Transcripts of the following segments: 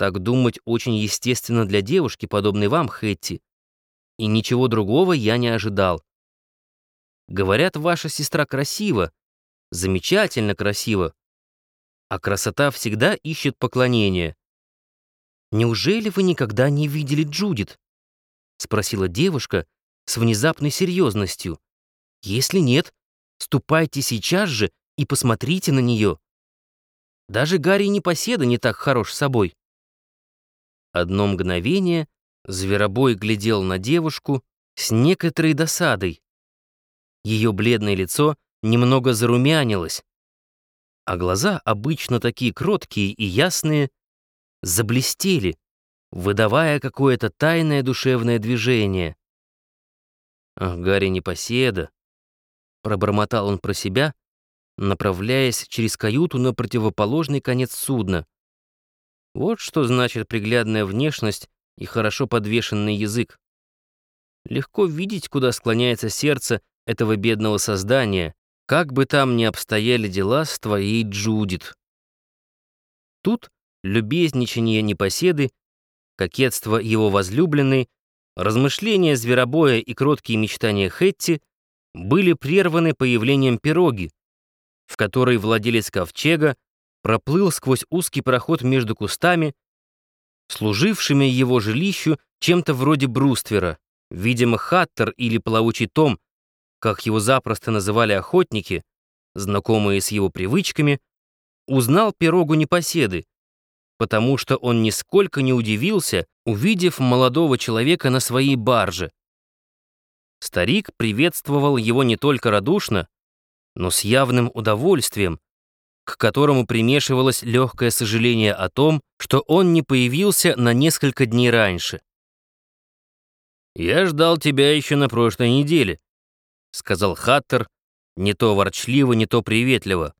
Так думать очень естественно для девушки, подобной вам, Хэтти. И ничего другого я не ожидал. Говорят, ваша сестра красива, замечательно красива. А красота всегда ищет поклонение. Неужели вы никогда не видели Джудит? Спросила девушка с внезапной серьезностью. Если нет, ступайте сейчас же и посмотрите на нее. Даже Гарри Непоседа не так хорош собой. Одно мгновение Зверобой глядел на девушку с некоторой досадой. Ее бледное лицо немного зарумянилось, а глаза, обычно такие кроткие и ясные, заблестели, выдавая какое-то тайное душевное движение. «Ах, Гарри Непоседа!» — пробормотал он про себя, направляясь через каюту на противоположный конец судна. Вот что значит приглядная внешность и хорошо подвешенный язык. Легко видеть, куда склоняется сердце этого бедного создания, как бы там ни обстояли дела с твоей Джудит. Тут любезничание непоседы, кокетство его возлюбленной, размышления зверобоя и кроткие мечтания Хетти были прерваны появлением пироги, в которой владелец ковчега проплыл сквозь узкий проход между кустами, служившими его жилищу чем-то вроде бруствера. Видимо, хаттер или плавучий том, как его запросто называли охотники, знакомые с его привычками, узнал пирогу непоседы, потому что он нисколько не удивился, увидев молодого человека на своей барже. Старик приветствовал его не только радушно, но с явным удовольствием, к которому примешивалось легкое сожаление о том, что он не появился на несколько дней раньше. «Я ждал тебя еще на прошлой неделе», — сказал Хаттер, не то ворчливо, не то приветливо.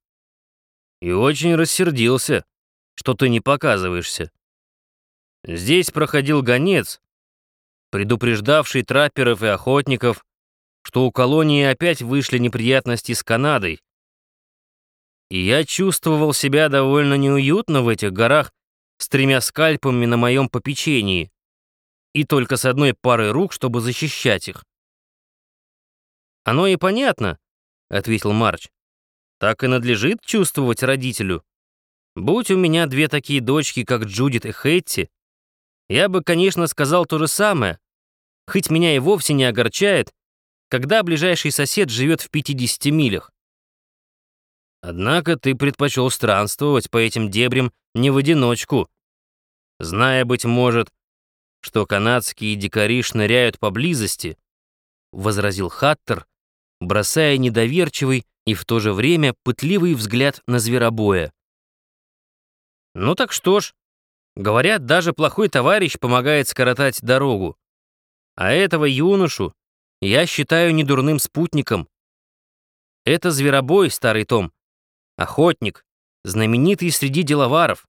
«И очень рассердился, что ты не показываешься. Здесь проходил гонец, предупреждавший трапперов и охотников, что у колонии опять вышли неприятности с Канадой, и я чувствовал себя довольно неуютно в этих горах с тремя скальпами на моем попечении и только с одной парой рук, чтобы защищать их. «Оно и понятно», — ответил Марч. «Так и надлежит чувствовать родителю. Будь у меня две такие дочки, как Джудит и Хэтти, я бы, конечно, сказал то же самое, хоть меня и вовсе не огорчает, когда ближайший сосед живет в 50 милях. Однако ты предпочел странствовать по этим дебрям не в одиночку, зная, быть может, что канадские дикари шныряют поблизости, возразил Хаттер, бросая недоверчивый и в то же время пытливый взгляд на зверобоя. Ну так что ж, говорят, даже плохой товарищ помогает скоротать дорогу. А этого юношу я считаю недурным спутником. Это зверобой, старый Том, охотник, знаменитый среди деловаров.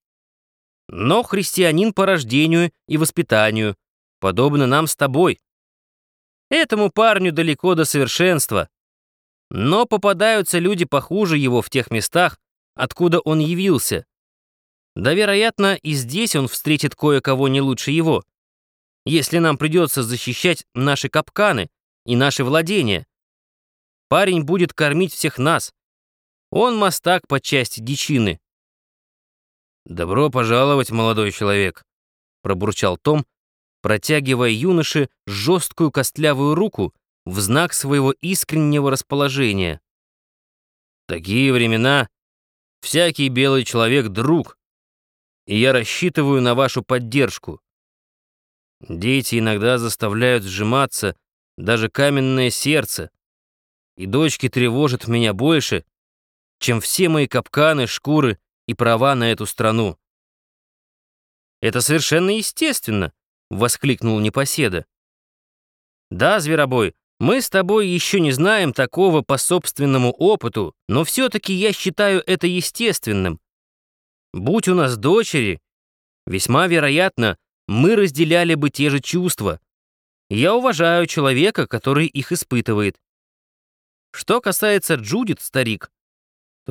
Но христианин по рождению и воспитанию, подобно нам с тобой. Этому парню далеко до совершенства. Но попадаются люди похуже его в тех местах, откуда он явился. Да, вероятно, и здесь он встретит кое-кого не лучше его. Если нам придется защищать наши капканы и наши владения, парень будет кормить всех нас, он мастак по части дичины. «Добро пожаловать, молодой человек», — пробурчал Том, протягивая юноше жесткую костлявую руку в знак своего искреннего расположения. «Такие времена всякий белый человек — друг, и я рассчитываю на вашу поддержку. Дети иногда заставляют сжиматься даже каменное сердце, и дочки тревожат меня больше, чем все мои капканы, шкуры и права на эту страну. «Это совершенно естественно!» — воскликнул Непоседа. «Да, Зверобой, мы с тобой еще не знаем такого по собственному опыту, но все-таки я считаю это естественным. Будь у нас дочери, весьма вероятно, мы разделяли бы те же чувства. Я уважаю человека, который их испытывает. Что касается Джудит, старик,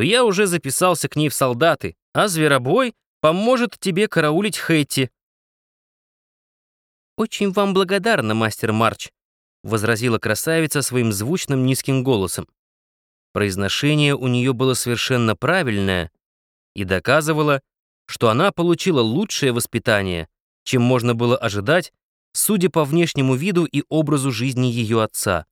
то я уже записался к ней в солдаты, а Зверобой поможет тебе караулить Хэтти». «Очень вам благодарна, мастер Марч», — возразила красавица своим звучным низким голосом. Произношение у нее было совершенно правильное и доказывало, что она получила лучшее воспитание, чем можно было ожидать, судя по внешнему виду и образу жизни ее отца.